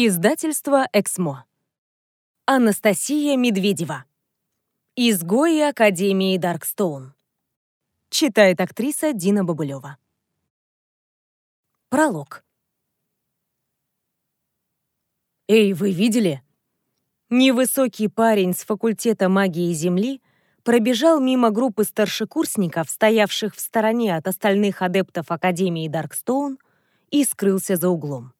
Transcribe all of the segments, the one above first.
Издательство «Эксмо». Анастасия Медведева. Изгои Академии Даркстоун. Читает актриса Дина Бабулева. Пролог. «Эй, вы видели?» Невысокий парень с факультета магии Земли пробежал мимо группы старшекурсников, стоявших в стороне от остальных адептов Академии Даркстоун, и скрылся за углом.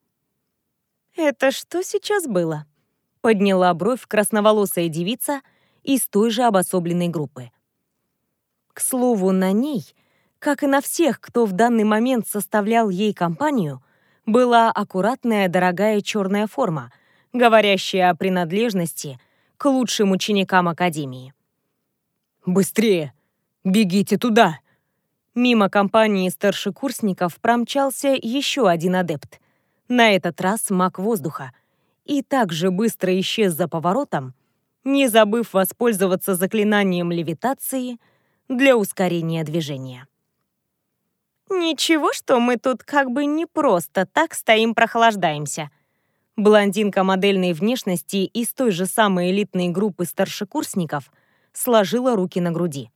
«Это что сейчас было?» — подняла бровь красноволосая девица из той же обособленной группы. К слову, на ней, как и на всех, кто в данный момент составлял ей компанию, была аккуратная дорогая черная форма, говорящая о принадлежности к лучшим ученикам Академии. «Быстрее! Бегите туда!» Мимо компании старшекурсников промчался еще один адепт. На этот раз маг воздуха. И так же быстро исчез за поворотом, не забыв воспользоваться заклинанием левитации для ускорения движения. «Ничего, что мы тут как бы не просто так стоим прохлаждаемся», Блондинка модельной внешности из той же самой элитной группы старшекурсников сложила руки на груди.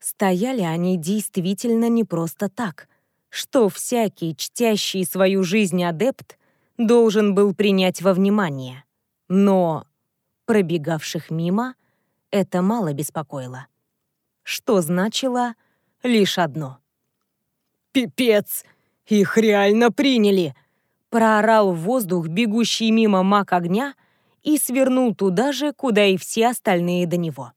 Стояли они действительно не просто так, что всякий, чтящий свою жизнь адепт, должен был принять во внимание. Но пробегавших мимо это мало беспокоило. Что значило лишь одно. «Пипец! Их реально приняли!» Проорал в воздух бегущий мимо маг огня и свернул туда же, куда и все остальные до него.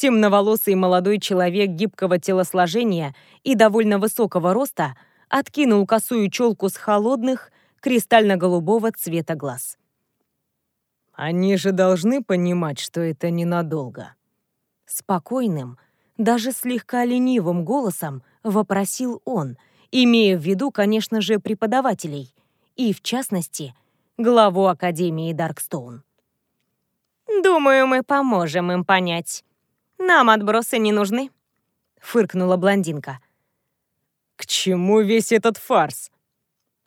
Темноволосый молодой человек гибкого телосложения и довольно высокого роста откинул косую челку с холодных, кристально-голубого цвета глаз. «Они же должны понимать, что это ненадолго». Спокойным, даже слегка ленивым голосом вопросил он, имея в виду, конечно же, преподавателей, и, в частности, главу Академии Даркстоун. «Думаю, мы поможем им понять», нам отбросы не нужны», — фыркнула блондинка. «К чему весь этот фарс?»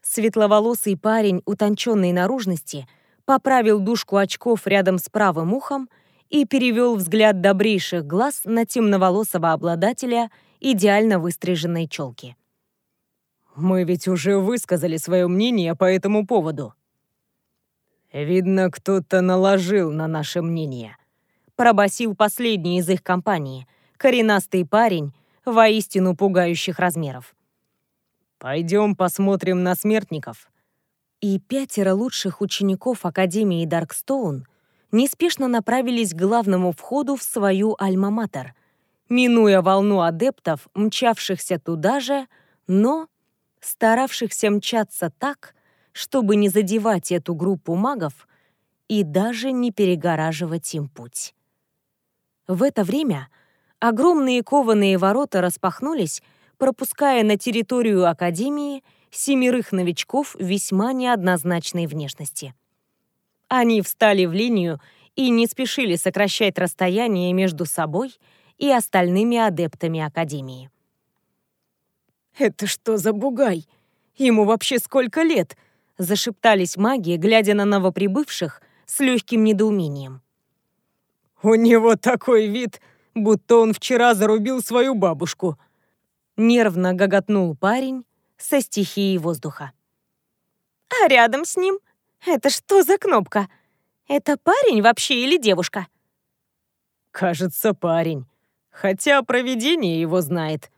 Светловолосый парень утонченной наружности поправил дужку очков рядом с правым ухом и перевел взгляд добрейших глаз на темноволосого обладателя идеально выстриженной челки. «Мы ведь уже высказали свое мнение по этому поводу». «Видно, кто-то наложил на наше мнение», пробасил последний из их компании, коренастый парень, воистину пугающих размеров. «Пойдем посмотрим на смертников». И пятеро лучших учеников Академии Даркстоун неспешно направились к главному входу в свою альма-матер, минуя волну адептов, мчавшихся туда же, но старавшихся мчаться так, чтобы не задевать эту группу магов и даже не перегораживать им путь. В это время огромные кованые ворота распахнулись, пропуская на территорию Академии семерых новичков весьма неоднозначной внешности. Они встали в линию и не спешили сокращать расстояние между собой и остальными адептами Академии. «Это что за бугай? Ему вообще сколько лет?» — зашептались маги, глядя на новоприбывших с легким недоумением. «У него такой вид, будто он вчера зарубил свою бабушку», — нервно гоготнул парень со стихией воздуха. «А рядом с ним? Это что за кнопка? Это парень вообще или девушка?» «Кажется, парень. Хотя провидение его знает.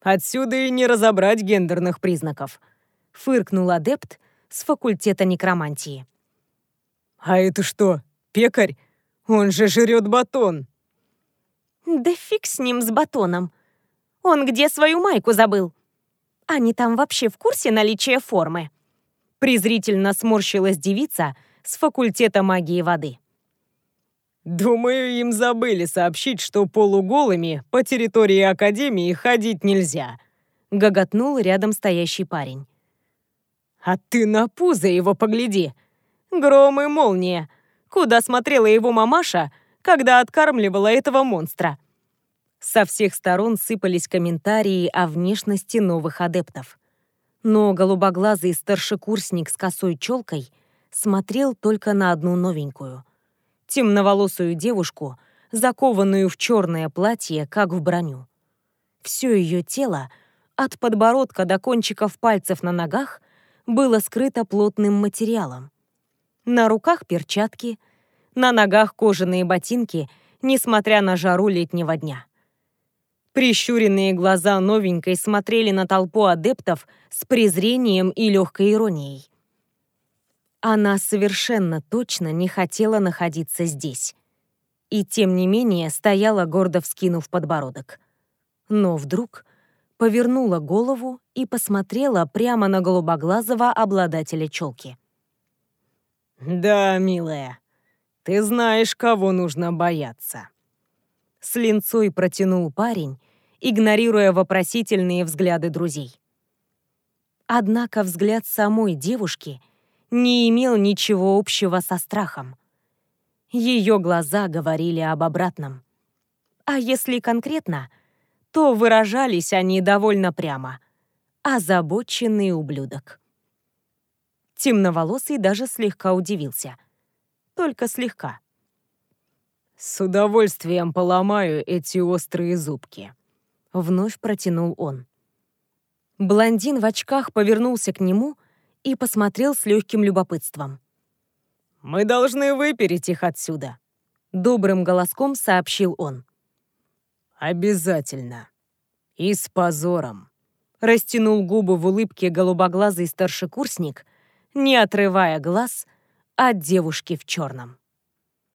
Отсюда и не разобрать гендерных признаков», — фыркнул адепт с факультета некромантии. «А это что, пекарь?» Он же жрет батон. Да фиг с ним, с батоном. Он где свою майку забыл? Они там вообще в курсе наличия формы? Презрительно сморщилась девица с факультета магии воды. Думаю, им забыли сообщить, что полуголыми по территории Академии ходить нельзя. Гоготнул рядом стоящий парень. А ты на пузо его погляди. Гром и молния куда смотрела его мамаша, когда откармливала этого монстра. Со всех сторон сыпались комментарии о внешности новых адептов. Но голубоглазый старшекурсник с косой челкой смотрел только на одну новенькую. Темноволосую девушку, закованную в черное платье, как в броню. Все ее тело, от подбородка до кончиков пальцев на ногах, было скрыто плотным материалом. На руках перчатки, на ногах кожаные ботинки, несмотря на жару летнего дня. Прищуренные глаза новенькой смотрели на толпу адептов с презрением и легкой иронией. Она совершенно точно не хотела находиться здесь. И тем не менее стояла, гордо вскинув подбородок. Но вдруг повернула голову и посмотрела прямо на голубоглазого обладателя челки. «Да, милая, ты знаешь, кого нужно бояться». С линцой протянул парень, игнорируя вопросительные взгляды друзей. Однако взгляд самой девушки не имел ничего общего со страхом. Ее глаза говорили об обратном. А если конкретно, то выражались они довольно прямо. Озабоченный ублюдок. Темноволосый даже слегка удивился. Только слегка. «С удовольствием поломаю эти острые зубки», — вновь протянул он. Блондин в очках повернулся к нему и посмотрел с легким любопытством. «Мы должны выпереть их отсюда», — добрым голоском сообщил он. «Обязательно. И с позором», — растянул губы в улыбке голубоглазый старшекурсник, не отрывая глаз от девушки в черном.